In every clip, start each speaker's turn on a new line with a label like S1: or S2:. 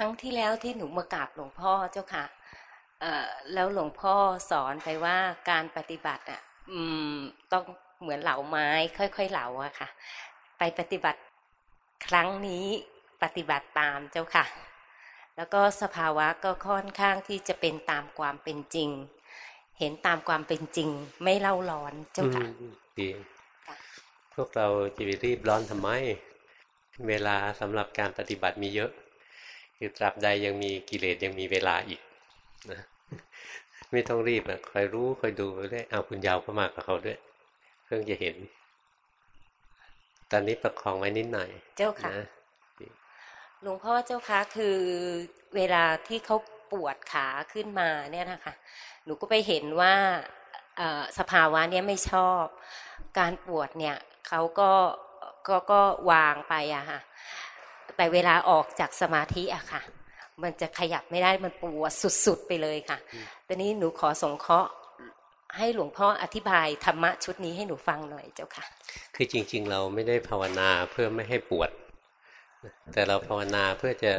S1: รั้งที่แล้วที่หนูมากราบหลวงพ่อเจ้าค่ะเอ่อแล้วหลวงพ่อสอนไปว่าการปฏิบัติอะอืมต้องเหมือนเหลาไม้ค่อยๆเหลาอะค่ะ ไปปฏิบัติครั้งนี้ปฏิบัติตามเจ้าค่ะ แล้วก็สภาวะก็ค่อนข้างที่จะเป็นตามความเป็นจริง เห็นตามความเป็นจริง ไม่เล่าร้อนเจ้าค่ะ
S2: อืมดี
S1: ค่ะ
S2: พวกเราจะไปรีบร้อนทำไม เวลาสำหรับการปฏิบัติมีเยอะ คือตราบใดยังมีกิเลสยังมีเวลาอีกนะไม่ต้องรีบนะคอยรู้คอยดูไปเรื่อยเอาคุณยาวเข้ามากับเขาด้วยเพิ่งจะเห็น ตอนนี้ประคองไว้นิดหน่อย
S1: เจ้าค่ะ
S2: นะ
S1: หลวงพ่อเจ้าคะคือเวลาที่เขาปวดขาขึ้นมาเนี่ยนะคะหนูก็ไปเห็นว่าเอ่อสภาวะเนี้ยไม่ชอบ การปวดเนี่ยเขาก็ก็ก็วางไปอะค่ะ แต่เวลาออกจากสมาธิอะค่ะ มันจะขยับไม่ได้มันปวดสุดๆไปเลยค่ะตอนนี้หนูขอสงเคราะห์ให้หลวงพ่ออธิบายธรรมะชุดนี้ให้หนูฟังหน่อยเจ้าค่ะ
S2: คือจริง ๆ เราไม่ได้ภาวนาเพื่อไม่ให้ปวด แต่เราภาวนาเพื่อจะ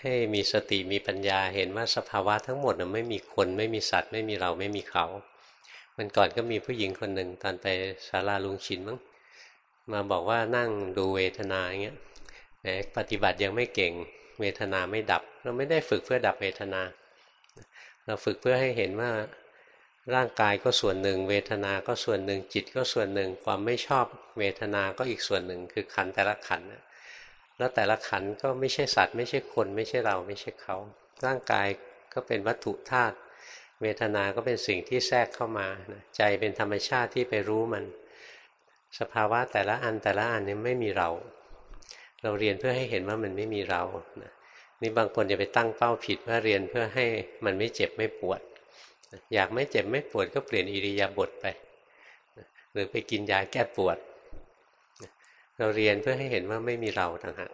S2: ให้มีสติมีปัญญาเห็นว่าสภาวะทั้งหมดนะไม่มีคนไม่มีสัตว์ ไม่มีเราไม่มีเขา มันก่อนก็มีผู้หญิงคนหนึ่งตอนไปศาลาลุงชินมั้งมาบอกว่านั่งดูเวทนาอย่างเงี้ย ปฏิบัติยังไม่เก่ง เวทนาไม่ดับ เราไม่ได้ฝึกเพื่อดับเวทนา เราฝึกเพื่อให้เห็นว่าร่างกายก็ส่วนหนึ่ง เวทนา ก็ส่วนหนึ่งจิตก็ส่วนหนึ่ง ความไม่ชอบเวทนา ก็อีกส่วนหนึ่ง คือขันแต่ละขันแล้วแต่ละขันก็ไม่ใช่สัตว์ ไม่ใช่คน ไม่ใช่เราไม่ใช่เขา ร่างกายก็เป็นวัตถุธาตุเวทนา ก็เป็นสิ่งที่แทรกเข้ามาใจเป็นธรรมชาติที่ไปรู้มัน สภาวะแต่ละอันแต่ละอันนี้ไม่มีเรา เราเรียนเพื่อให้เห็นว่ามันไม่มีเรานะนี่บางคนจะไปตั้งเป้าผิดว่าเรียนเพื่อให้มันไม่เจ็บไม่ปวด อยากไม่เจ็บไม่ปวดก็เปลี่ยนอิริยาบถไป หรือไปกินยาแก้ปวด เราเรียนเพื่อให้เห็นว่าไม่มีเราต่างหาก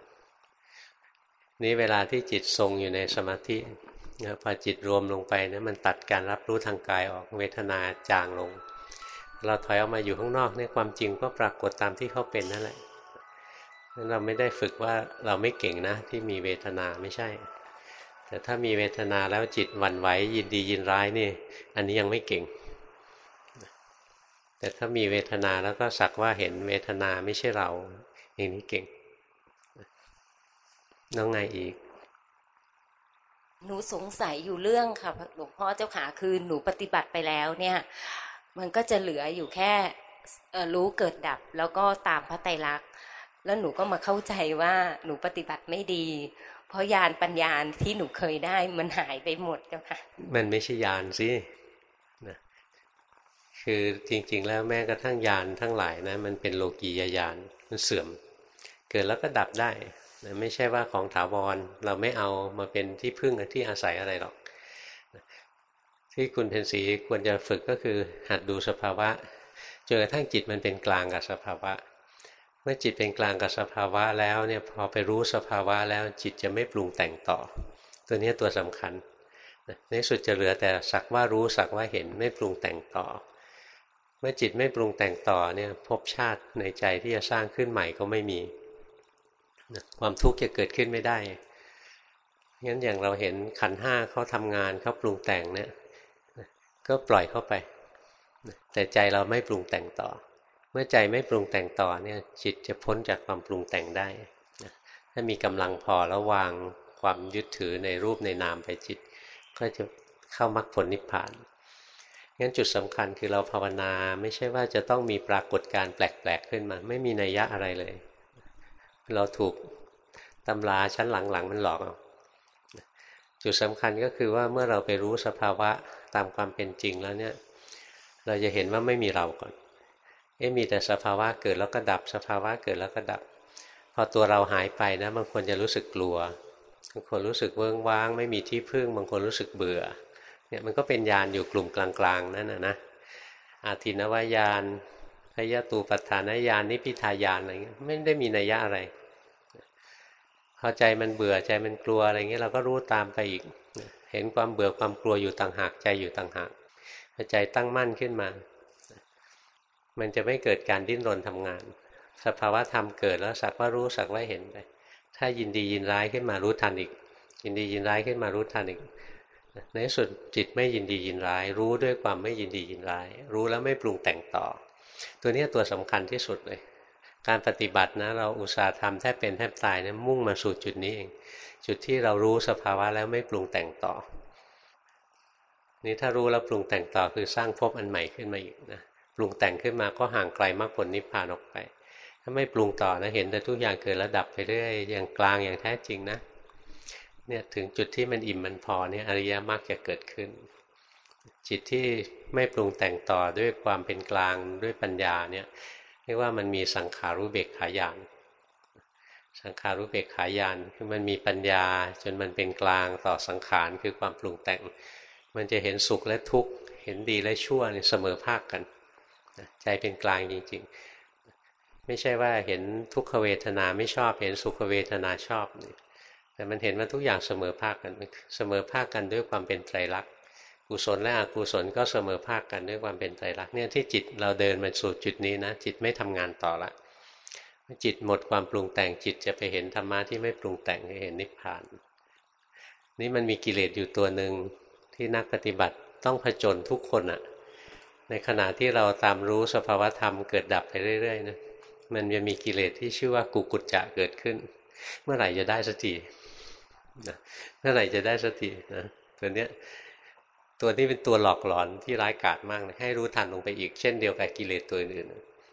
S2: นี่เวลาที่จิตทรงอยู่ในสมาธินะพอจิตรวมลงไปนะมันตัดการรับรู้ทางกายออกเวทนาจางลง เราถอยออกมาอยู่ข้างนอกเนี่ยความจริงก็ปรากฏตามที่เขาเป็นนั่นแหละ นั้นเราไม่ได้ฝึกว่าเราไม่เก่งนะ ที่มีเวทนาไม่ใช่ แต่ถ้ามีเวทนาแล้วจิตหวั่นไหวยินดียินร้ายนี่ อันนี้ยังไม่เก่ง แต่ถ้ามีเวทนาแล้วก็สักว่าเห็นเวทนาไม่ใช่เราอย่างนี้เก่งน้องไงอีก
S1: หนูสงสัยอยู่เรื่องค่ะหลวงพ่อเจ้าขาคือหนูปฏิบัติไปแล้วเนี่ย มันก็จะเหลืออยู่แค่รู้เกิดดับแล้วก็ตามพระไตรลักษณ์ แล้วหนูก็มาเข้าใจว่าหนูปฏิบัติไม่ดี เพราะญาณปัญญาที่หนูเคยได้มันหายไปหมดเจ้าค่ะ
S2: มันไม่ใช่ยานสินะคือจริง ๆ แล้วแม้กระทั่งยานทั้งหลายนะมันเป็นโลกียญาณมันเสื่อม เกิดแล้วก็ดับได้นะไม่ใช่ว่าของถาวรเราไม่เอามาเป็นที่พึ่งที่อาศัยอะไรหรอกที่คุณเพนสีควรจะฝึกก็คือหัดดูสภาวะจนกระทั่งจิตมันเป็นกลางกับสภาวะ เมื่อจิตเป็นกลางกับสภาวะแล้วเนี่ยพอไปรู้สภาวะแล้วจิตจะไม่ปรุงแต่งต่อ ตัวนี้ตัวสำคัญในสุดจะเหลือแต่สักว่ารู้สักว่าเห็นไม่ปรุงแต่งต่อ เมื่อจิตไม่ปรุงแต่งต่อเนี่ยภพชาติในใจที่จะสร้างขึ้นใหม่ก็ไม่มีความทุกข์จะเกิดขึ้นไม่ได้งั้นอย่างเราเห็นขันห้าเขาทำงานเขาปรุงแต่งเนี่ยก็ปล่อยเข้าไป แต่ใจเราไม่ปรุงแต่งต่อ เมื่อใจไม่ปรุงแต่งต่อเนี่ยจิตจะพ้นจากความปรุงแต่งได้ ถ้ามีกำลังพอแล้ววางความยึดถือในรูปในนามไปจิต ก็จะเข้ามรรคผลนิพพานงั้นจุดสำคัญคือเราภาวนาไม่ใช่ว่าจะต้องมีปรากฏการ์แปลกๆขึ้นมา ไม่มีนัยยะอะไรเลย เราถูกตำราชั้นหลังๆมันหลอกเอาจุดสำคัญก็คือว่าเมื่อเราไปรู้สภาวะตามความเป็นจริงแล้วเนี่ย เราจะเห็นว่าไม่มีเราก่อน เอ๊ะมีแต่สภาวะเกิดแล้วก็ดับ สภาวะเกิดแล้วก็ดับ พอตัวเราหายไปนะบางคนจะรู้สึกกลัวบางคนรู้สึกเวิ้งว้าง ไม่มีที่พึ่งบางคนรู้สึกเบื่อเนี่ยมันก็เป็นญาณอยู่กลุ่มกลางๆนั่นนะนะอาทินวายานพยตูปัฏฐานญาณนิพิทายานอะไรเงี้ยไม่ได้มีนัยยะอะไรพอใจมันเบื่อใจมันกลัวอะไรเงี้ยเราก็รู้ตามไปอีก เห็นความเบื่อความกลัวอยู่ต่างหากใจอยู่ต่างหากพอใจตั้งมั่นขึ้นมา มันจะไม่เกิดการดิ้นรนทำงาน สภาวะธรรมเกิดแล้วสักว่ารู้สักว่าเห็นไป ถ้ายินดียินร้ายขึ้นมารู้ทันอีก ยินดียินร้ายขึ้นมารู้ทันอีก ในสุดจิตไม่ยินดียินร้าย รู้ด้วยความไม่ยินดียินร้าย รู้แล้วไม่ปรุงแต่งต่อ ตัวนี้ตัวสำคัญที่สุดเลย การปฏิบัตินะเราอุตส่าห์ทำแทบเป็นแทบตายนะมุ่งมาสู่จุดนี้เอง จุดที่เรารู้สภาวะแล้วไม่ปรุงแต่งต่อ นี่ถ้ารู้แล้วปรุงแต่งต่อคือสร้างภพอันใหม่ขึ้นมาอีกนะ ปรุงแต่งขึ้นมาก็ห่างไกลมากผลนิพพานออกไป ถ้าไม่ปรุงต่อนะเห็นแต่ทุกอย่างเกิดระดับไปเรื่อยอย่างกลางอย่างแท้จริงนะเนี่ยถึงจุดที่มันอิ่มมันพอเนี่ยอริยมรรคจะเกิดขึ้น จิตที่ไม่ปรุงแต่งต่อด้วยความเป็นกลางด้วยปัญญาเนี่ยเรียกว่ามันมีสังขารู้เบกขายานสังขารู้เบกขายานคือมันมีปัญญาจนมันเป็นกลางต่อสังขารคือความปรุงแต่ง มันจะเห็นสุขและทุกข์เห็นดีและชั่วเสมอภาคกัน ใจเป็นกลางจริง ๆ ไม่ใช่ว่าเห็นทุกขเวทนาไม่ชอบเห็นสุขเวทนาชอบแต่มันเห็นว่าทุกอย่างเสมอภาคกันเสมอภาคกันด้วยความเป็นไตรลักษณ์กุศลและอกุศลก็เสมอภาคกันด้วยความเป็นไตรลักษณ์เนี่ยที่จิตเราเดินมาสู่จุดนี้นะ จิตไม่ทำงานต่อละจิตหมดความปรุงแต่งจิตจะไปเห็นธรรมะที่ไม่ปรุงแต่งเห็นนิพพาน นี่มันมีกิเลสอยู่ตัวหนึ่งที่นักปฏิบัติต้องผจญทุกคนอะ ในขณะที่เราตามรู้สภาวธรรมเกิดดับไปเรื่อยๆนะมันจะมีกิเลสที่ชื่อว่ากุกุจจะเกิดขึ้น เมื่อไหร่จะได้สตินะเมื่อไหร่จะได้สตินะตัวเนี้ยตัวนี้เป็นตัวหลอกหลอนที่ร้ายกาจมากนะให้รู้ทันลงไปอีกเช่นเดียวกับกิเลสตัวอื่น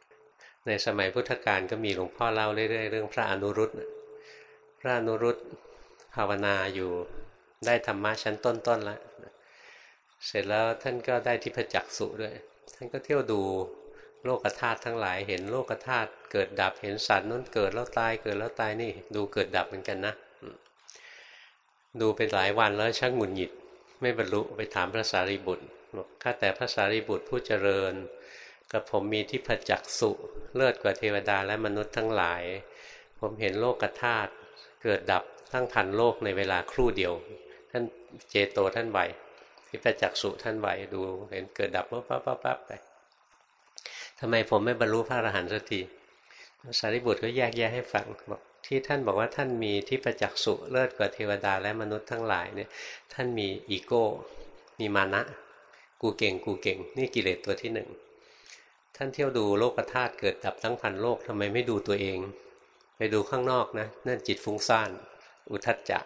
S2: ๆในสมัยพุทธกาลก็มีหลวงพ่อเล่าเรื่อยๆเรื่องพระอนุรุตพระอนุรุตภาวนาอยู่ได้ธรรมะชั้นต้นๆแล้ว เสร็จแล้วท่านก็ได้ทิพจักสุด้วย ท่านก็เที่ยวดูโลกธาตุทั้งหลาย เห็นโลกธาตุเกิดดับเห็นสัตว์นู้นเกิดแล้วตายเกิดแล้วตายนี่ ดูเกิดดับเหมือนกันนะดูเป็นหลายวันแล้วชักหงุดหงิด ไม่บรรลุไปถามพระสารีบุตรบอกข้าแต่พระสารีบุตรผู้เจริญกับผมมีทิพจักสุเลิศกว่าเทวดาและมนุษย์ทั้งหลาย ผมเห็นโลกธาตุเกิดดับทั้งพันโลกในเวลาครู่เดียว ท่านเจโตท่านไหว ทิพจักสุท่านไหวดู เห็นเกิดดับปั๊บปั๊บปั๊บไปทำไมผมไม่บรรลุพระอรหันต์สักทีสารีบุตรก็แยกแยะให้ฟังบอกที่ท่านบอกว่าท่านมีทิพจักสุเลิศกว่าเทวดาและมนุษย์ทั้งหลายเนี่ย ท่านมีอีโก้ มีมานะ กูเก่งกูเก่ง นี่กิเลสตัวที่หนึ่งท่านเที่ยวดูโลกธาตุเกิดดับทั้งพันโลกทำไมไม่ดูตัวเอง ไปดูข้างนอกนะนั่นจิตฟุ้งซ่าน อุทัจจะ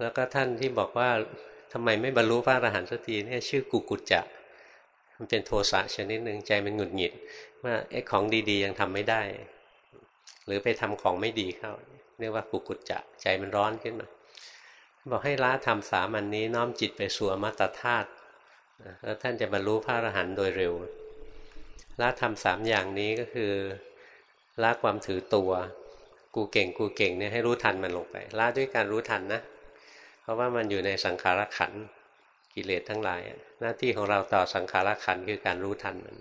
S2: แล้วก็ท่านที่บอกว่า ทำไมไม่บรรลุพระอรหันต์สักทีเนี่ยชื่อกุกุจจะ มันเป็นโทสะชนิดหนึ่งใจมันหงุดหงิด ว่าไอ้ของดีๆยังทำไม่ได้ หรือไปทำของไม่ดีเข้าเรียกว่ากุกุจจะใจมันร้อนขึ้นมา บอกให้ละทำสามันนี้น้อมจิตไปสู่อมตะธาตุแล้วท่านจะบรรลุพระอรหันต์โดยเร็วละทำสามอย่างนี้ก็คือละความถือตัว กูเก่งกูเก่งเนี่ยให้รู้ทันมันลงไปละด้วยการรู้ทันนะ ราะว่ามันอยู่ในสังขารขันกิเลสทั้งหลาย หน้าที่ของเราต่อสังขารขันคือการรู้ทันมัน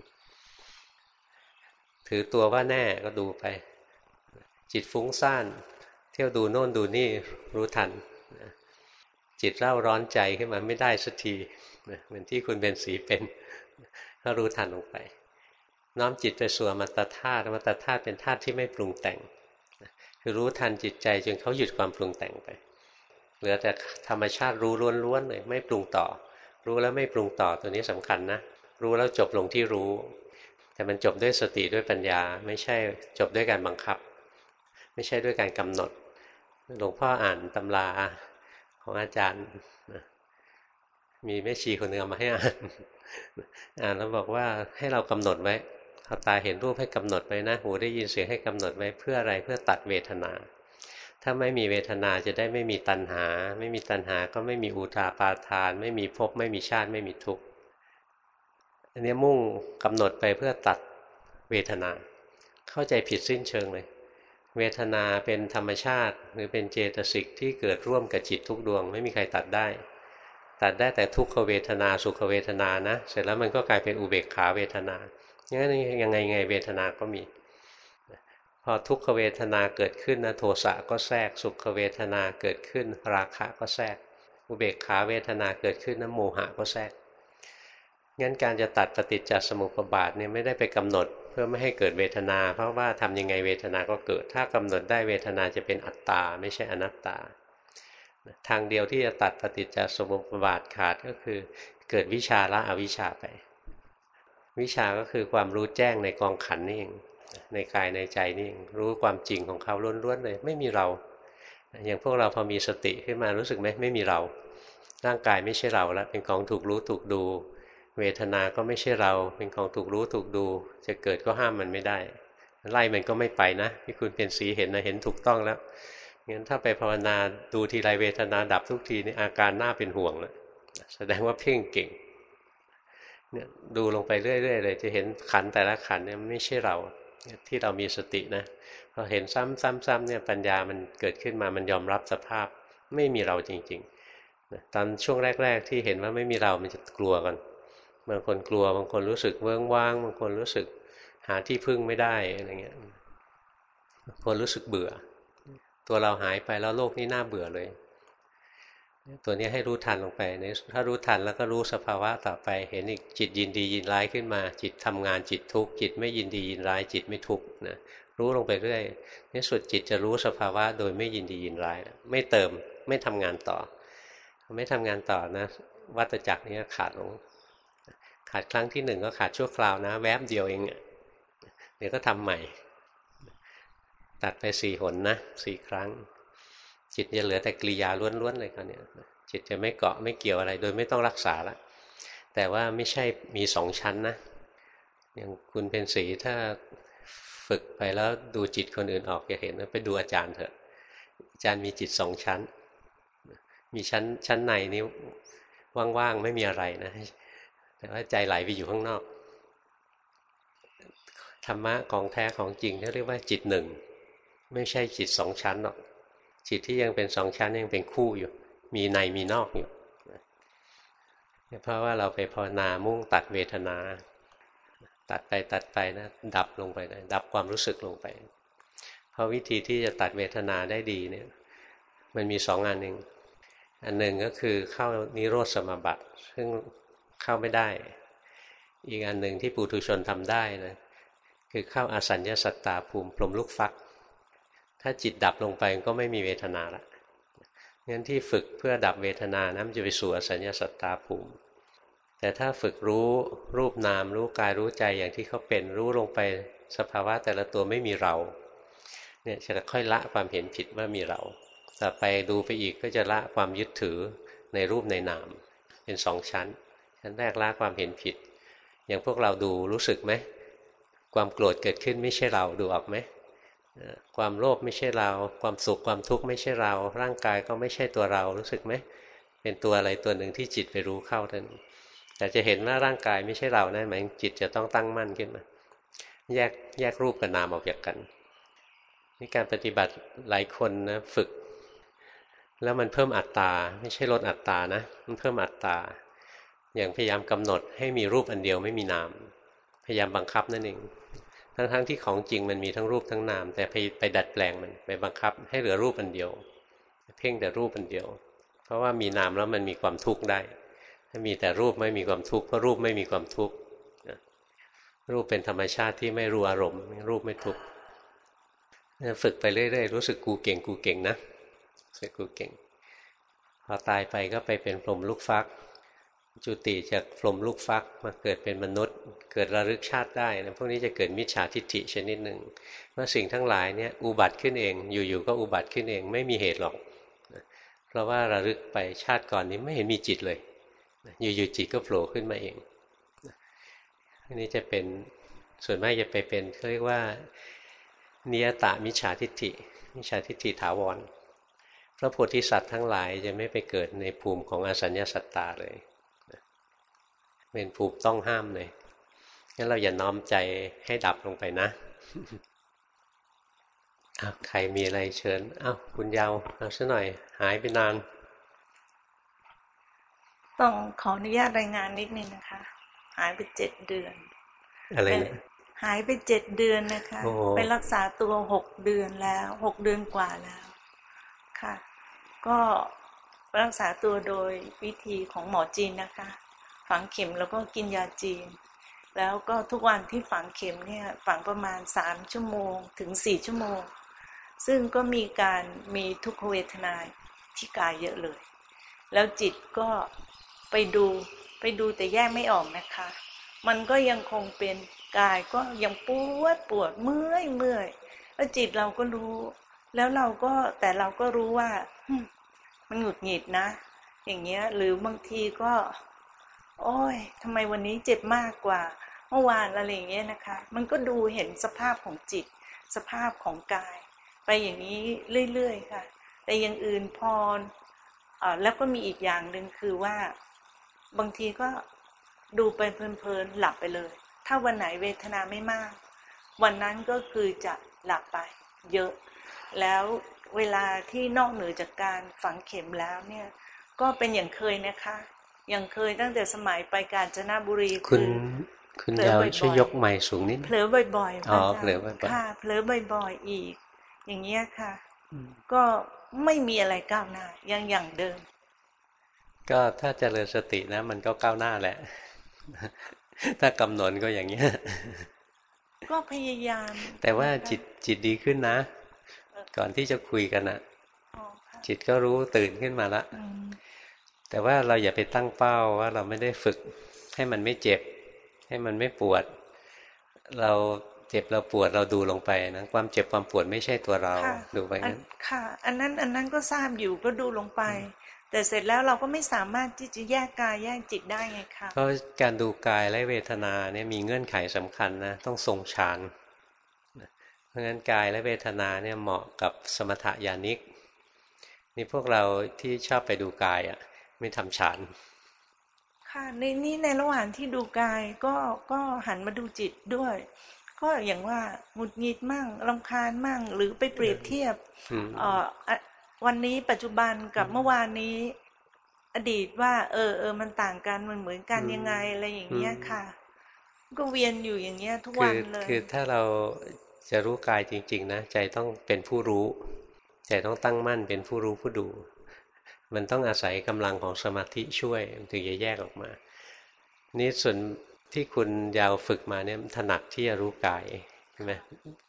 S2: ถือตัวว่าแน่ก็ดูไป จิตฟุ้งซ่าน เที่ยวดูโน่นดูนี่รู้ทัน จิตเล่าร้อนใจขึ้นมาไม่ได้สักทีเหมือนที่คุณเป็นสีเป็นก็รู้ทันลงไป น้อมจิตไปสู่มัตตธาตุมัตตธาตุเป็นธาตุที่ไม่ปรุงแต่ง คือรู้ทันจิตใจจนเขาหยุดความปรุงแต่งไป เหลือแต่ธรรมชาติรู้ล้วนๆเลยไม่ปรุงต่อ รู้แล้วไม่ปรุงต่อตัวนี้สำคัญนะ รู้แล้วจบลงที่รู้ แต่มันจบด้วยสติด้วยปัญญา ไม่ใช่จบด้วยการบังคับ ไม่ใช่ด้วยการกำหนด หลวงพ่ออ่านตำราของอาจารย์มีแม่ชีคนหนึ่งมาให้อ่าน อ่านแล้วบอกว่าให้เรากำหนดไว้เขาตาเห็นรูปให้กำหนดไว้นะ หูได้ยินเสียงให้กำหนดไว้เพื่ออะไรเพื่อตัดเวทนา ถ้าไม่มีเวทนาจะได้ไม่มีตัณหา ไม่มีตัณหาก็ไม่มีอุทาปาทาน ไม่มีภพไม่มีชาติไม่มีทุกข์อันนี้มุ่งกำหนดไปเพื่อตัดเวทนา เข้าใจผิดสิ้นเชิงเลย เวทนาเป็นธรรมชาติ หรือเป็นเจตสิกที่เกิดร่วมกับจิตทุกดวง ไม่มีใครตัดได้ ตัดได้แต่ทุกขเวทนาสุขเวทนานะ เสร็จแล้วมันก็กลายเป็นอุเบกขาเวทนางั้นยังไงไงเวทนาก็มี พอทุกขเวทนาเกิดขึ้นนะโทสะก็แทรกสุขเวทนาเกิดขึ้น ราคะก็แทรกอุเบกขาเวทนาเกิดขึ้นนะโมหะก็แทรกงั้นการจะตัดปฏิจจสมุปบาทเนี่ยไม่ได้ไปกำหนด เพื่อไม่ให้เกิดเวทนา เพราะว่าทำยังไงเวทนาก็เกิด ถ้ากำหนดได้เวทนาจะเป็นอัตตา ไม่ใช่อนัตตา ทางเดียวที่จะตัดปฏิจจสมุปบาทขาดก็คือเกิดวิชาละอวิชาไป วิชาก็คือความรู้แจ้งในกองขันนี่เอง ในกายในใจนี่รู้ความจริงของเขาล้วนๆเลย ไม่มีเรา อย่างพวกเราพอมีสติขึ้นมารู้สึกไหมไม่มีเรา ร่างกายไม่ใช่เราแล้วเป็นของถูกรู้ถูกดู เวทนาก็ไม่ใช่เรา เป็นของถูกรู้ถูกดู จะเกิดก็ห้ามมันไม่ได้ ไล่มันก็ไม่ไปนะที่คุณเป็นสีเห็นนะเห็นถูกต้องแล้วงั้นถ้าไปภาวนาดูทีไรเวทนาดับทุกทีนี่อาการน่าเป็นห่วงแล้วแสดงว่าเพ่งเก่งเนี่ยดูลงไปเรื่อยๆเลย จะเห็นขันแต่ละขันเนี่ยไม่ใช่เรา ที่เรามีสตินะพอเห็นซ้ำๆๆเนี่ยปัญญามันเกิดขึ้นมามันยอมรับสภาพไม่มีเราจริงๆตอนช่วงแรก ๆ ที่เห็นว่าไม่มีเรา มันจะกลัวกันบางคนกลัวบางคนรู้สึกเวิ้งว้างบางคนรู้สึกหาที่พึ่งไม่ได้อะไรเงี้ยคนรู้สึกเบื่อ ตัวเราหายไปแล้วโลกนี้น่าเบื่อเลย ตัวนี้ให้รู้ทันลงไปนถ้ารู้ทันแล้วก็รู้สภาวะต่อไป เห็นอีกจิตยินดียินร้ายขึ้นมา จิตทำงานจิตทุกข์จิตไม่ยินดียินร้ายจิตไม่ทุกข์นะรู้ลงไปเรื่อยในสุดจิตจะรู้สภาวะโดยไม่ยินดียินร้ายไม่เติมไม่ทำงานต่อ ไม่ทำงานต่อนะ วัตจักรนี้ขาดลง ขาดครั้งที่หนึ่งก็ขาดชั่วคราวนะ แวบเดียวเองเดี๋ยวก็ทำใหม่ ตัดไปสี่หนนะสี่ครั้ง จิตจะเหลือแต่กริยาล้วนๆเลยคราวนี้จิตจะไม่เกาะไม่เกี่ยวอะไร โดยไม่ต้องรักษาละแต่ว่าไม่ใช่มีสองชั้นนะอย่างคุณเป็นสีถ้าฝึกไปแล้วดูจิตคนอื่นออกจะเห็นไปดูอาจารย์เถอะ อาจารย์มีจิตสองชั้น มีชั้นชั้นในนี้ว่างๆไม่มีอะไรนะ แต่ว่าใจไหลไปอยู่ข้างนอกธรรมะของแท้ของจริงที่เรียกว่าจิตหนึ่ง ไม่ใช่จิตสองชั้นหรอก จิตที่ยังเป็นสองชั้นยังเป็นคู่อยู่ มีในมีนอกอยู่เพราะว่าเราไปภาวนามุ่งตัดเวทนา ตัดไปตัดไปนะดับลงไปดับความรู้สึกลงไป เพราะวิธีที่จะตัดเวทนาได้ดีเนี่ยมันมีสองอันหนึ่งอันหนึ่งก็คือเข้านิโรธสมบัติ ซึ่งเข้าไม่ได้ อีกอันหนึ่งที่ปุถุชนทำได้นะคือเข้าอาสัญญาสัตตาภูมิพรมลูกฟัก ถ้าจิตดับลงไปก็ไม่มีเวทนาละงั้นที่ฝึกเพื่อดับเวทนานะมันจะไปสู่อสัญญาสัตตาภูมิ แต่ถ้าฝึกรู้รูปนามรู้กายรู้ใจอย่างที่เขาเป็นรู้ลงไปสภาวะแต่ละตัวไม่มีเราเนี่ยจะค่อยละความเห็นผิดว่ามีเราต่อไปดูไปอีกก็จะละความยึดถือในรูปในนามเป็นสองชั้น ชั้นแรกละความเห็นผิด อย่างพวกเราดูรู้สึกไหมความโกรธเกิดขึ้นไม่ใช่เราดูออกไหม ความโลภไม่ใช่เรา ความสุขความทุกข์ไม่ใช่เรา ร่างกายก็ไม่ใช่ตัวเรารู้สึกไหมเป็นตัวอะไรตัวหนึ่งที่จิตไปรู้เข้าท่านแต่จะเห็นว่าร่างกายไม่ใช่เรานะหมายจิตจะต้องตั้งมั่นขึ้นมา แยกแยกรูปกับนามออกจากกันนี่การปฏิบัติหลายคนนะฝึก แล้วมันเพิ่มอัตตาไม่ใช่ลดอัตตานะ มันเพิ่มอัตตาอย่างพยายามกำหนดให้มีรูปอันเดียวไม่มีนาม พยายามบังคับนั่นเอง ทั้งๆทที่ของจริงมันมีทั้งรูปทั้งนาม แต่ไปไปดัดแปลงมันไปบังคับ ให้เหลือรูปอันเดียว เพ่งแต่รูปอันเดียว เพราะว่ามีนามแล้วมันมีความทุกข์ได้ ถ้ามีแต่รูปไม่มีความทุกข์เพราะรูปไม่มีความทุกข์รูปเป็นธรรมชาติที่ไม่รู้อารมณ์ รูปไม่ทุกข์ฝึกไปเรื่อยๆรู้สึกกูเก่งกูเก่งนะรู้สึกกูเก่งพอตายไปก็ไปเป็นพรหมลูกฟัก จุติจากพรมลูกฟักมาเกิดเป็นมนุษย์ เกิดระลึกชาติได้นะพวกนี้จะเกิดมิจฉาทิฏฐิชนิดหนึ่งว่าสิ่งทั้งหลายเนี่ยอุบัติขึ้นเองอยู่ๆก็อุบัติขึ้นเองไม่มีเหตุหรอก เพราะว่าระลึกไปชาติก่อนนี้ไม่เห็นมีจิตเลย อยู่ๆจิตก็โผล่ขึ้นมาเองอันนี้จะเป็นส่วนมากจะไปเป็นเขาเรียกว่านิยตามิจฉาทิฏฐิมิจฉาทิฏฐิถาวรพระโพธิสัตว์ทั้งหลายจะไม่ไปเกิดในภูมิของอสัญญาสัตตาเลย เป็นภูมิต้องห้ามเลยงั้นเราอย่าน้อมใจให้ดับลงไปนะอาใครมีอะไรเชิญอ้าวคุณยาวเอาซะหน่อย หายไปนาน
S3: ต้องขออนุญาตรายงานนิดนึงนะคะ หายไปเจ็ดเดือน
S2: อะไรเนี่ย
S3: หายไปเจ็ดเดือนนะคะ ไปรักษาตัวหกเดือนแล้วหกเดือนกว่าแล้วค่ะ ก็รักษาตัวโดยวิธีของหมอจีนนะคะ ฝังเข็มแล้วก็กินยาจีน แล้วก็ทุกวันที่ฝังเข็มเนี่ยฝังประมาณสามชั่วโมงถึงสี่ชั่วโมง ซึ่งก็มีการมีทุกขเวทนาที่กายเยอะเลย แล้วจิตก็ไปดูไปดูแต่แยกไม่ออกนะคะ มันก็ยังคงเป็นกายก็ยังปวดปวดเมื่อยเมื่อยแล้วจิตเราก็รู้ แล้วเราก็แต่เราก็รู้ว่ามันหงุดหงิดนะ อย่างเงี้ย หรือบางทีก็ โอ้ยทำไมวันนี้เจ็บมากกว่า เมื่อวานอะไรอย่างเงี้ยนะคะ มันก็ดูเห็นสภาพของจิต สภาพของกาย ไปอย่างนี้เรื่อยๆค่ะ แต่อย่างอื่นพออแล้วก็มีอีกอย่างหนึ่งคือว่าบางทีก็ดูไปเพลินๆหลับไปเลย ถ้าวันไหนเวทนาไม่มาก วันนั้นก็คือจะหลับไปเยอะ แล้วเวลาที่นอกเหนือจากการฝังเข็มแล้วเนี่ย ก็เป็นอย่างเคยนะคะ อย่างเคยตั้งแต่สมัยไปกาญจนบุรี
S2: คุณคุณยาวช่วยยกไม้สูงนิด
S3: เผลอบ่อยๆ
S2: อ๋อเผลอบ่อย
S3: ๆค่ะเผลอบ่อยๆอีก อย่างเงี้ยค่ะ ก็ไม่มีอะไรก้าวหน้ายังอย่างเดิม
S2: ก็ถ้าเจริญสตินะ มันก็ก้าวหน้าแหละ ถ้ากำหนดก็อย่างเงี้ย
S3: ก็พยายาม
S2: แต่ว่าจิตจิตดีขึ้นนะ ก่อนที่จะคุยกันอะจิตก็รู้ตื่นขึ้นมาละ แต่ว่าเราอย่าไปตั้งเป้าว่าเราไม่ได้ฝึกให้มันไม่เจ็บ ให้มันไม่ปวด เราเจ็บเราปวดเราดูลงไปนะความเจ็บความปวดไม่ใช่ตัวเราดูไปงั้น
S3: ค่ะ อันนั้นอันนั้นก็ทราบอยู่ก็ดูลงไป แต่เสร็จแล้วเราก็ไม่สามารถที่จะแยกกายแยกจิตได้ไงคะ
S2: เพราะการดูกายและเวทนาเนี่ยมีเงื่อนไขสำคัญนะต้องทรงฌานเพราะงั้นกายและเวทนาเนี่ยเหมาะกับสมถะญาณิกนี่พวกเราที่ชอบไปดูกายอะ่ะ ไม่ทำฌาน
S3: ค่ะในนี้ในระหว่างที่ดูกายก็ก็หันมาดูจิตด้วย ก็อย่างว่าหงุดหงิดมั่งรำคาญมั่ง หรือไปเปรียบเทียบอวันนี้ปัจจุบันกับเมื่อวานนี้ อดีตว่า เออเออมันต่างกันมันเหมือนกันยังไงอะไรอย่างเงี้ยค่ะ ก็เวียนอยู่อย่างเงี้ย ทุกวันเลย
S2: คือถ้าเราจะรู้กายจริง ๆ นะ ใจต้องเป็นผู้รู้ ใจต้องตั้งมั่นเป็นผู้รู้ผู้ดู มันต้องอาศัยกำลังของสมาธิช่วยถึงจะแยกออกมา นี่ส่วนที่คุณยาวฝึกมาเนี่ยถนัดที่จะรู้กายใช่ไหม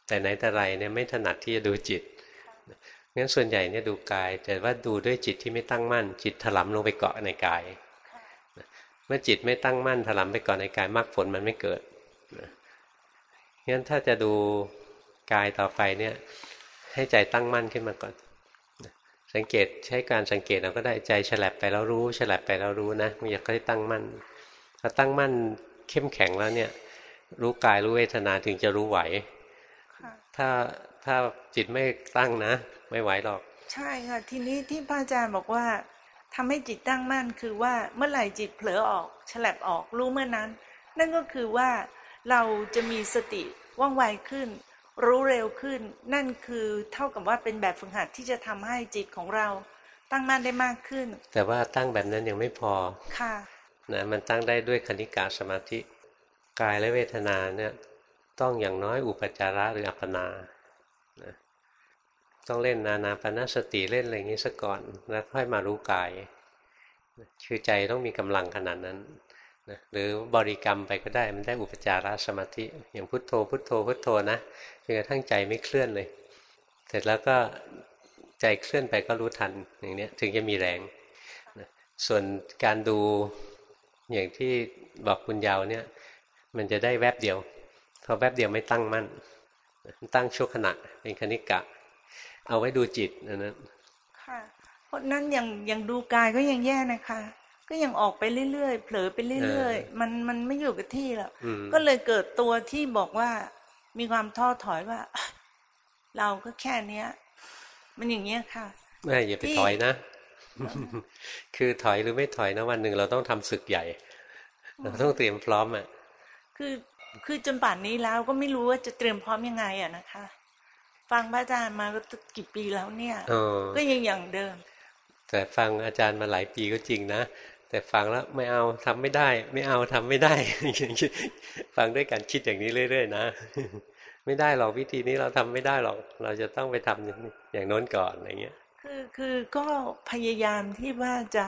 S2: แต่ไหนแต่ไรเนี่ยไม่ถนัดที่จะดูจิตงั้นส่วนใหญ่เนี่ยดูกาย แต่ว่าดูด้วยจิตที่ไม่ตั้งมั่น จิตถลำลงไปเกาะในกาย เมื่อจิตไม่ตั้งมั่นถลำไปเกาะในกายมรรคผลมันไม่เกิดงั้นถ้าจะดูกายต่อไปเนี่ยให้ใจตั้งมั่นขึ้นมาก่อน สังเกตใช้การสังเกตเราก็ได้ใจฉลับไปแล้วรู้ฉลับไปแล้วรู้นะมันอยากได้ตั้งมั่นพอตั้งมั่นเข้มแข็งแล้วเนี่ย รู้กายรู้เวทนาถึงจะรู้ไหวถ้าถ้าจิตไม่ตั้งนะ ไม่ไหวหรอก
S3: ใช่ค่ะทีนี้ที่พระอาจารย์บอกว่าทำให้จิตตั้งมั่นคือว่าเมื่อไหร่จิตเผลอออกฉลับออกรู้เมื่อนั้น นั่นก็คือว่าเราจะมีสติว่องไวขึ้น รู้เร็วขึ้น นั่นคือเท่ากับว่าเป็นแบบฝึกหัดที่จะทำให้จิตของเราตั้งมั่นได้มากขึ้น
S2: แต่ว่าตั้งแบบนั้นยังไม่พอ
S3: ค่ะ
S2: นะมันตั้งได้ด้วยคณิกาสมาธิกายและเวทนาเนี่ยต้องอย่างน้อยอุปจาระหรืออัปปนานะต้องเล่นนานาปนาสติเล่นอะไรอย่างนี้ซะก่อนแล้วค่อยมารู้กาย คือใจต้องมีกำลังขนาดนั้น นะหรือบริกรรมไปก็ได้มันได้อุปจารสมาธิอย่างพุทโธ พุทโธพุทโธนะจนกระทั่งใจไม่เคลื่อนเลย เสร็จแล้วก็ใจเคลื่อนไปก็รู้ทันอย่างนี้ถึงจะมีแรงนะส่วนการดูอย่างที่บอกคุณยาวเนี่ย มันจะได้แวบเดียวพอแวบเดียวไม่ตั้งมั่นตั้งชั่วขณะเป็นคณิกะ เอาไว้ดูจิตนะนั้น
S3: ค่ะเพราะนั้นอย่างอย่างดูกายก็ยังแย่นะคะ ก็ยังออกไปเรื่อยๆเผลอไปเรื่อยๆมันมันไม่อยู่กับที่แล้วก็เลยเกิดตัวที่บอกว่า มีความท้อถอยว่า เราก็แค่เนี้ย มันอย่างเงี้ยค่ะ
S2: ไม่อย่าไปถอยนะคือถอยหรือไม่ถอยนะวันหนึ่งเราต้องทำศึกใหญ่ เราต้องเตรียมพร้อมอะ
S3: คือคือจนป่านนี้แล้วก็ไม่รู้ว่าจะเตรียมพร้อมยังไงอะนะคะ ฟังพระอาจารย์มาก็กี่ปีแล้วเนี่ยก็ยังอย่างเดิม
S2: แต่ฟังอาจารย์มาหลายปีก็จริงนะ แต่ฟังแล้วไม่เอาทำไม่ได้ ไม่เอาทำไม่ได้ฟังด้วยการคิดอย่างนี้เรื่อยๆนะไม่ได้หรอกวิธีนี้เราทำไม่ได้หรอก เราจะต้องไปทำอย่างโน้นก่อนอะไรเงี้ย
S3: คือคือก็พยายามที่ว่าจะ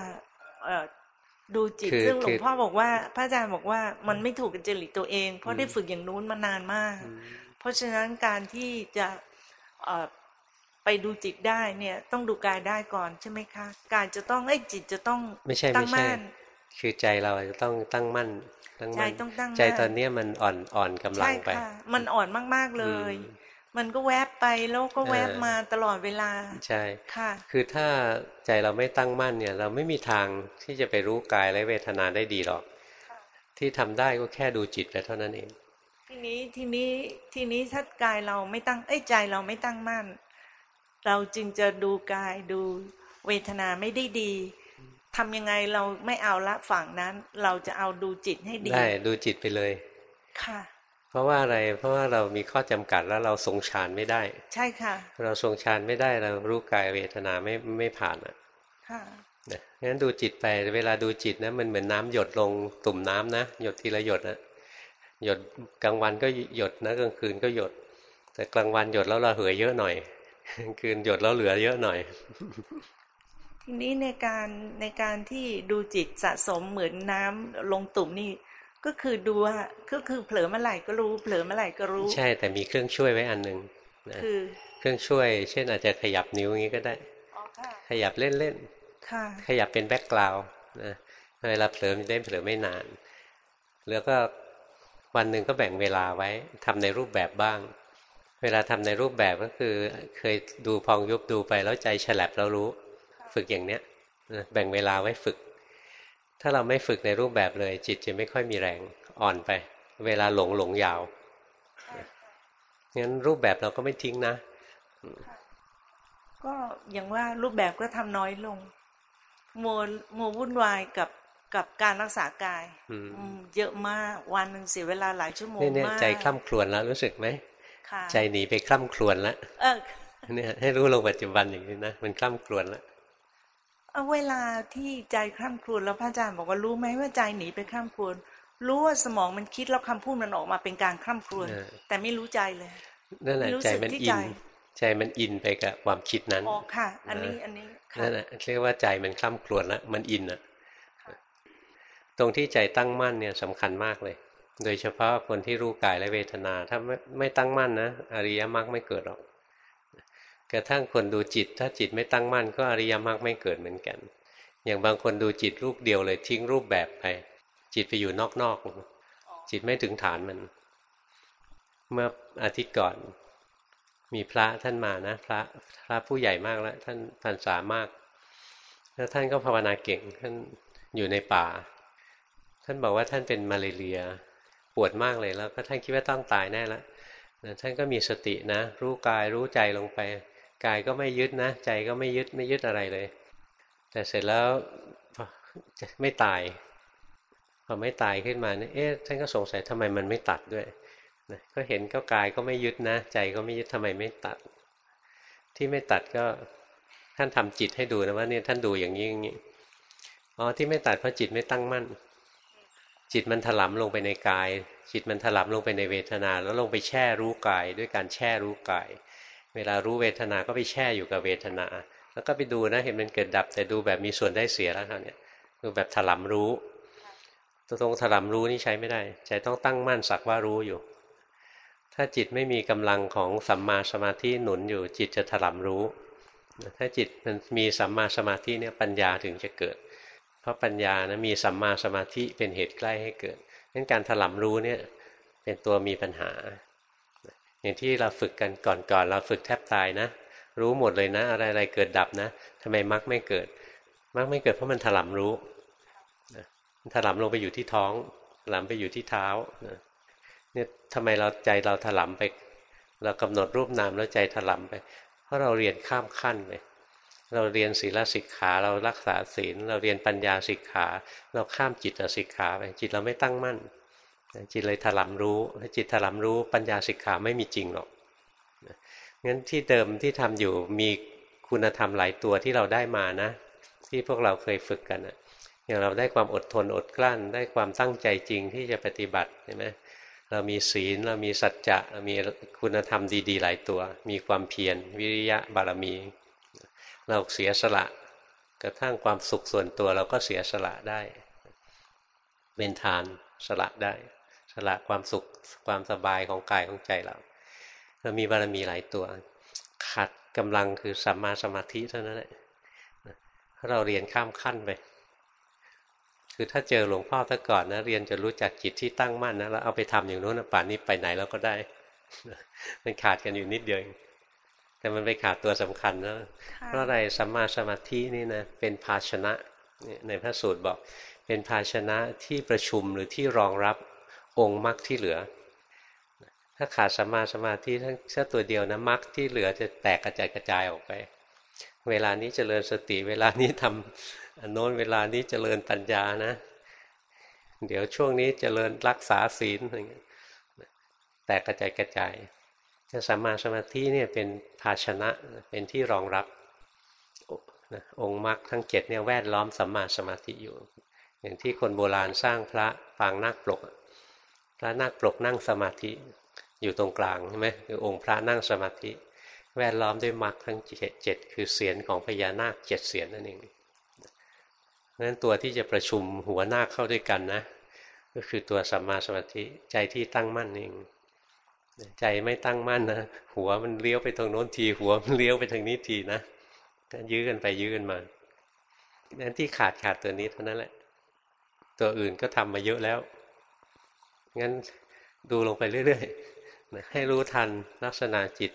S3: ดูจิตซึ่งหลวงพ่อบอกว่า พระอาจารย์บอกว่ามันไม่ถูกกับจริตตัวเอง เพราะได้ฝึกอย่างนู้นมานานมาก เพราะฉะนั้นการที่จะ ไปดูจิตได้เนี่ยต้องดูกายได้ก่อนใช่ไหมคะ กายจะต้องไอ้จิตจะต้อง
S2: ไม่ใช่
S3: ตั้
S2: ไม่
S3: ง
S2: ใช่
S3: มั่น
S2: คือใจเราจะต้องตั้งมั่นตั้ง
S3: ใจ
S2: มั่น
S3: ต้องตั้งมั่น
S2: ใจตอนเนี้ยมันอ่อนอ่อนกำลั
S3: ใช่
S2: งไป
S3: ค่ะมันอ่อนมากๆเลย
S2: อืม
S3: มันก็แวบไปแล้วก็แวบ
S2: เออ
S3: มาตลอดเวลา
S2: ใช่
S3: ค่ะ
S2: คือถ้าใจเราไม่ตั้งมั่นเนี่ย เราไม่มีทางที่จะไปรู้กายและเวทนาได้ดีหรอก ที่ทำได้ก็แค่ดูจิตไปเท่านั้นเอง
S3: ทีนี้ทีนี้ทีนี้ถ้ากายเราไม่ตั้งเอ้ยใจเราไม่ตั้งมั่น เราจึงจะดูกายดูเวทนาไม่ได้ดีทำยังไงเราไม่เอาละฝั่งนั้น เราจะเอาดูจิตให้ดี
S2: ได้ดูจิตไปเลย
S3: ค่ะ
S2: เพราะว่าอะไรเพราะว่าเรามีข้อจำกัดแล้วเราทรงฌานไม่ได้
S3: ใช่ค่ะ
S2: เราทรงฌานไม่ได้เรารู้กายเวทนาไม่ไม่ผ่านอะ
S3: ค่ะ
S2: นะงั้นดูจิตไปเวลาดูจิตนะมันเหมือนน้ำหยดลงตุ่มน้ำนะหยดทีละหยดนะหยดกลางวันก็หยดนะกลางคืนก็หยด แต่กลางวันหยดแล้วเราเหยเยอะหน่อยกลาง คืนหยดแล้วเหลือเยอะหน่อย
S3: ทีนี้ในการในการที่ดูจิตสะสมเหมือนน้ำลงตุ่มนี่ ก็คือดูว่าก็คือเผลอเมื่อไหร่ก็รู้เผลอเมื่อไหร่ก็รู้
S2: ใช่แต่มีเครื่องช่วยไว้อันหนึ่งนะ
S3: คือ
S2: เครื่องช่วย เช่นอาจจะขยับนิ้วอย่างนี้ก็ได้
S3: อ๋อค่ะ
S2: ขยับเล่น
S3: ค่ะ
S2: ๆขยับเป็นแบ็กกราวด์นะเวลาเผลอมันได้เผลอไม่นาน แล้วก็วันหนึ่งก็แบ่งเวลาไว้ทำในรูปแบบบ้าง เวลาทำในรูปแบบก็คือเคยดูพองยุบดูไปแล้วใจฉลับแล้วรู้ ฝึกอย่างเนี้ยนะแบ่งเวลาไว้ฝึก ถ้าเราไม่ฝึกในรูปแบบเลย จิตจะไม่ค่อยมีแรงอ่อนไป เวลาหลงหลงยาวงั้นรูปแบบเราก็ไม่ทิ้งนะ
S3: ก็อย่างว่ารูปแบบก็ทำน้อยลงโมโมวุ่นวายกับกับการรักษากาย
S2: อืม
S3: อืมเยอะมากวันหนึ่งเสียเวลาหลายชั่วโมง
S2: เนี่ยเนี่ย
S3: มาก
S2: ใจคล่ำครวญแล้วรู้สึกไหม
S3: ค่ะ
S2: ใจหนีไปคล่ำครวญแล้ว
S3: เออ
S2: เนี่ยให้รู้ลงปัจจุบันอย่างนี้นะมันคล่ำครวญแล้ว
S3: เอาเวลาที่ใจคร่ำครวญแล้วพระอาจารย์บอกว่ารู้ไหมว่าใจหนีไปคร่ำครวญรู้ว่าสมองมันคิดแล้วคำพูดมันออกมาเป็นการคร่ำครวญ
S2: เออ
S3: แต่ไม่รู้ใจเลย
S2: นั่นแหละ
S3: ไม่รู้
S2: ใจ
S3: สึก
S2: มัน
S3: ที่
S2: อิ
S3: ใจ
S2: นใจมันอินไปกับความคิดนั้น
S3: อ๋อค่ะ อันนี้อันนี้ค่ะ
S2: นั่นแหละเรียกว่าใจมันคล่ำครวญแล้วมันอินอะตรงที่ใจตั้งมั่นเนี่ยสำคัญมากเลย โดยเฉพาะคนที่รู้กายและเวทนา ถ้าไม่ไม่ตั้งมั่นนะอริยมรรคไม่เกิดหรอกกระทั่งคนดูจิต ถ้าจิตไม่ตั้งมั่น ก็อริยมรรคไม่เกิดเหมือนกัน อย่างบางคนดูจิตรูปเดียวเลยทิ้งรูปแบบไป จิตไปอยู่นอกๆจิตไม่ถึงฐานมัน เมื่ออาทิตย์ก่อน มีพระท่านมานะพระพระผู้ใหญ่มากแล้ว ท่านพรรษามาก แล้วท่านก็ภาวนาเก่งท่านอยู่ในป่า ท่านบอกว่าท่านเป็นมาเลเรีย ปวดมากเลยแล้ว ก็ท่านคิดว่าต้องตายแน่แล้วนะท่านก็มีสตินะ รู้กายรู้ใจลงไป กายก็ไม่ยึดนะ ใจก็ไม่ยึดไม่ยึดอะไรเลย แต่เสร็จแล้วไม่ตายพอไม่ตายขึ้นมาเนี่ยเอ๊ะท่านก็สงสัยทำไมมันไม่ตัดด้วยนะก็เห็นก็กายก็ไม่ยึดนะ ใจก็ไม่ยึดทำไมไม่ตัด ที่ไม่ตัดก็ท่านทำจิตให้ดูนะว่าเนี่ยท่านดูอย่างนี้อย่างนี้อ๋อที่ไม่ตัดเพราะจิตไม่ตั้งมั่น จิตมันถลำลงไปในกาย จิตมันถลำลงไปในเวทนา แล้วลงไปแช่รู้กาย ด้วยการแช่รู้กาย เวลารู้เวทนาก็ไปแช่อยู่กับเวทนา แล้วก็ไปดูนะเห็นมันเกิดดับแต่ดูแบบมีส่วนได้เสียแล้วเนี่ยดูแบบถลำรู้ตรงถลำรู้นี่ใช้ไม่ได้ใจต้องตั้งมั่นสักว่ารู้อยู่ ถ้าจิตไม่มีกำลังของสัมมาสมาธิหนุนอยู่จิตจะถลำรู้ ถ้าจิตมันมีสัมมาสมาธิเนี่ยปัญญาถึงจะเกิด เพราะปัญญานะมีสัมมาสมาธิเป็นเหตุใกล้ให้เกิดงั้นการถลำรู้เนี่ยเป็นตัวมีปัญหา อย่างที่เราฝึกกันก่อนๆเราฝึกแทบตายนะ รู้หมดเลยนะ อะไรๆเกิดดับนะทำไมมรรคไม่เกิดมรรคไม่เกิดเพราะมันถลำรู้มันถลำลงไปอยู่ที่ท้องถลำไปอยู่ที่เท้าเนี่ยทำไมเราใจเราถลำไป เรากำหนดรูปนามแล้วใจถลำไป เพราะเราเรียนข้ามขั้นไป เราเรียนศีลสิกขาเรารักษาศีล เราเรียนปัญญาสิกขา เราข้ามจิตสิกขาไปจิตเราไม่ตั้งมั่น จิตเลยถลำรู้จิตถลำรู้ปัญญาสิกขาไม่มีจริงหรอกงั้นที่เดิมที่ทำอยู่มีคุณธรรมหลายตัวที่เราได้มานะ ที่พวกเราเคยฝึกกันนะอย่างเราได้ความอดทนอดกลั้น ได้ความตั้งใจจริงที่จะปฏิบัติเห็นไหมเรามีศีลเรามีสัจจะเรามีคุณธรรมดี ๆ หลายตัว มีความเพียรวิริยะบารมี เราเสียสละ กระทั่งความสุขส่วนตัวเราก็เสียสละได้ เป็นทานสละได้ สละความสุขความสบายของกายของใจเรา เรามีบารมีหลายตัวขัดกำลังคือสัมมาสมาธิเท่านั้นแหละเราเรียนข้ามขั้นไปคือถ้าเจอหลวงพ่อถ้าก่อนนะเรียนจะรู้จักจิตที่ตั้งมั่นนะแล้วเอาไปทำอย่างโน้นป่านนี้ไปไหนเราก็ได้ มันขาดกันอยู่นิดเดียว แต่มันไปขาดตัวสำคัญนะเพราะอะไรสัมมาสมาธินี่นะเป็นภาชนะในพระสูตรบอก เป็นภาชนะที่ประชุมหรือที่รองรับองค์มรรคที่เหลือ ถ้าขาดสัมมาสมาธิทั้งแค่ตัวเดียวนะมรรคที่เหลือจะแตกกระจายกระจายออกไป เวลานี้เจริญสติ เวลานี้ทำอันโน้นเวลานี้เจริญปัญญานะ เดี๋ยวช่วงนี้เจริญรักษาศีลอะไรเงี้ยแตกกระจายกระจาย สัมมาสมาธิเนี่ยเป็นภาชนะเป็นที่รองรับองค์มรรคทั้งเจ็ดเนี่ยแวดล้อมสัมมาสมาธิอยู่ อย่างที่คนโบราณสร้างพระปางนาคปลก พระนาคปลกนั่งสมาธิอยู่ตรงกลางใช่ไหมคือองค์พระนั่งสมาธิ แวดล้อมด้วยมรรคทั้งเจ็ดคือเสียนของพญานาคเจ็ดเสียนนั่นเองนั้นตัวที่จะประชุมหัวหน้าเข้าด้วยกันนะ ก็คือตัวสัมมาสมาธิใจที่ตั้งมั่นเอง ใจไม่ตั้งมั่นนะหัวมันเลี้ยวไปทางโน้นที หัวมันเลี้ยวไปทางนี้ทีนะก็ยื้อกันไปยื้อกันมานั้นที่ขาดขาดตัวนี้เท่านั้นแหละ ตัวอื่นก็ทำมาเยอะแล้ว งั้นดูลงไปเรื่อยๆนะให้รู้ทันลักษณะจิต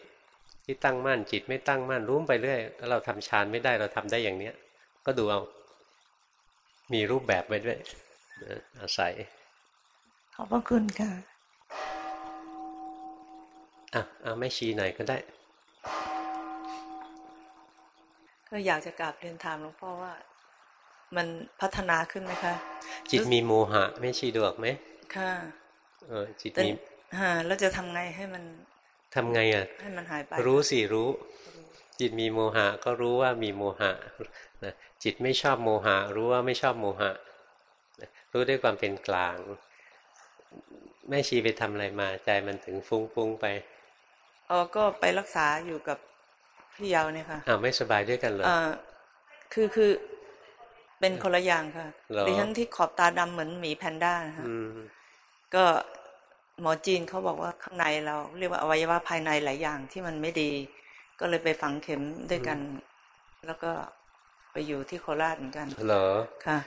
S2: ที่ตั้งมั่นจิตไม่ตั้งมั่นรู้ไปเรื่อยแล้วเราทำฌานไม่ได้เราทำได้อย่างเนี้ย ก็ดูเอา มีรูปแบบไว้ด้วยนะอาศัย
S4: ขอบพระคุณค่ะ
S2: อะเอาไม่ชี้ไหนก็ได้
S4: ก็อยากจะกราบเรียนถามหลวงพ่อว่า มันพัฒนาขึ้นไหมคะ
S2: จิตมีโมหะไม่ชี้ดวกไหม
S4: ค่ะ
S2: เออจิตมี
S4: ฮะแล้วจะทำไงให้มัน
S2: ทำไงอะ
S4: ให้มันหายไป
S2: รู้สิรู้ จิตมีโมหะ ก็รู้ว่ามีโมหะนะจิตไม่ชอบโมหะ รู้ว่าไม่ชอบโมหะรู้ด้วยความเป็นกลางแม่ชีไปทำอะไรมาใจมันถึงฟุ้งฟุ้งไป
S4: อ๋อก็ไปรักษาอยู่กับพี่ยาวเนี่ยค่ะ
S2: อ้าวไม่สบายด้วยกันเหรออ่า
S4: คือคือเป็นคนละอย่างค่ะดิฉันที่ขอบตาดำเหมือนหมีแพนด้านะคะก็หมอจีนเขาบอกว่าข้างในเรา เรียกว่าอวัยวะภายในหลายอย่างที่มันไม่ดี ก็เลยไปฝังเข็มด้วยกัน แล้วก็ไปอยู่ที่โคราชเหมือนกัน
S2: เหรอ
S4: ค่ะ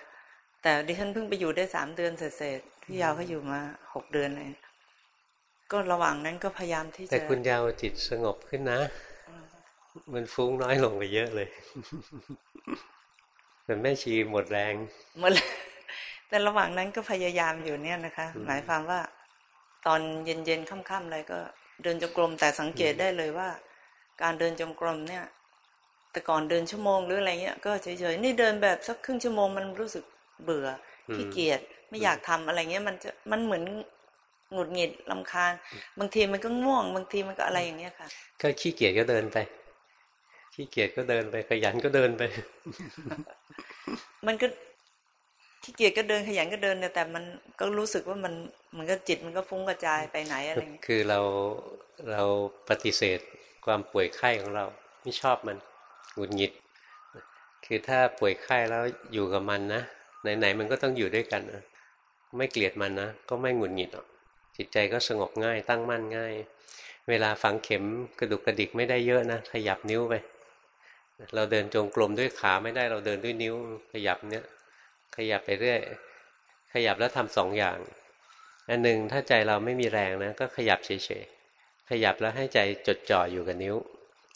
S4: แต่ดิฉันเพิ่งไปอยู่ได้สามเดือนเสร็จพี่ยาวเขาอยู่มาหกเดือนเลย ก็ระหว่างนั้นก็พยายามที่จะ
S2: แต่คุณยาวจิตสงบขึ้นนะ มันฟุ้งน้อยลงไปเยอะเลยแต่แม่ชีหมดแรง
S4: หมดแต่ระหว่างนั้นก็พยายามอยู่เนี่ยนะคะ หมายความว่า ตอนเย็นๆค่ำๆอะไรก็ เดินจงกรมแต่สังเกตได้เลยว่า การเดินจงกรมเนี่ย แต่ก่อนเดินชั่วโมงหรืออะไรเงี้ยก็เฉยๆนี่เดินแบบสักครึ่งชั่วโมงมันรู้สึกเบื่อขี้เกียจไม่อยากทำอะไรเงี้ยมันจะมันเหมือน หงุดหงิดลำคาญ บางทีมันก็ง่วง บางทีมันก็อะไรอย่างเงี้ยค่ะ
S2: ก็ขี้เกียจก็เดินไป ขี้เกียจก็เดินไป ขยันก็เดินไป
S4: มันก็ขี้เกียจก็เดินขยันก็เดินแต่มันก็รู้สึกว่ามันเหมือนกับจิตมันก็ฟุ้งกระจายไปไหนอะไรเงี้ย
S2: คือเราเราปฏิเสธความป่วยไข้ของเรา ไม่ชอบมันหงุดหงิด คือถ้าป่วยไข้แล้วอยู่กับมันนะไหนๆมันก็ต้องอยู่ด้วยกันนะไม่เกลียดมันนะก็ไม่หงุดหงิดหรอก จิตใจก็สงบง่าย ตั้งมั่นง่าย เวลาฝังเข็มกระดุกกระดิกไม่ได้เยอะนะขยับนิ้วไป เราเดินจงกรมด้วยขาไม่ได้เราเดินด้วยนิ้ว ขยับเนี้ยขยับไปเรื่อยขยับแล้วทำสองอย่าง อันหนึ่งถ้าใจเราไม่มีแรงนะ ก็ขยับเฉยๆขยับแล้วให้ใจจดจ่ออยู่กับนิ้ว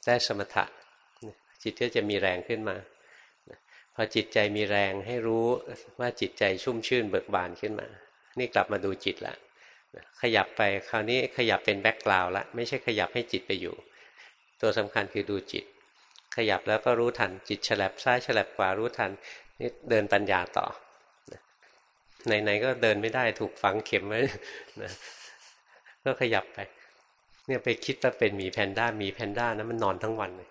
S2: ได้สมถะจิตก็จะมีแรงขึ้นมาพอจิตใจมีแรงให้รู้ว่าจิตใจชุ่มชื่นเบิกบานขึ้นมา นี่กลับมาดูจิตละ ขยับไปคราวนี้ขยับเป็นแบ็กกราวละไม่ใช่ขยับให้จิตไปอยู่ ตัวสำคัญคือดูจิต ขยับแล้วก็รู้ทันจิตฉลับซ้ายฉลับขวารู้ทันนี่เดินปัญญาต่อไหนๆก็เดินไม่ได้ถูกฝังเข็มไว้นะก็ขยับไป เนี่ยไปคิดว่าเป็นหมีแพนด้าหมีแพนด้านะมันนอนทั้งวันเลย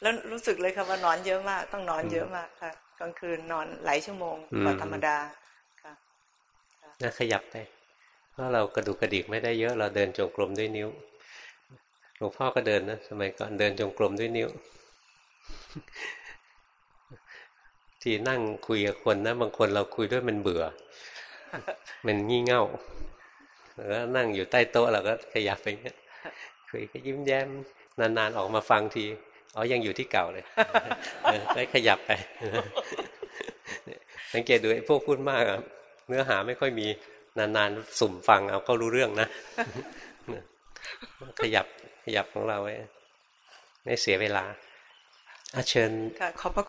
S4: แล้วรู้สึกเลยค่ะว่านอนเยอะมาก ต้องนอนเยอะมากค่ะ ลางคืนนอนหลายชั่วโมงกว่าธรรมดาค่ะ
S2: น่าขยับไปเพราะเรากระดูกกระดิกไม่ได้เยอะ เราเดินจงกรมด้วยนิ้วหลวงพ่อก็เดินนะสมัยก่อนเดินจงกรมด้วยนิ้ว ที่นั่งคุยกับคนนะบางคนเราคุยด้วยมันเบื่อ มันงี่เง่าแล้วก็นั่งอยู่ใต้โต๊ะเราก็ขยับไปเงี้ยคุยก็ยิ้มแย้มนานๆออกมาฟังที อ๋อยังอยู่ที่เก่าเลยเออได้ขยับไปสังเกตดูไอ้พวกพูดมากอะเนื้อหาไม่ค่อยมีนานๆสุ่มฟังเอาก็รู้เรื่องนะขยับขยับของเราไว้ไม่เสียเวลาอาเชิญ
S4: ค่ะขอบพระ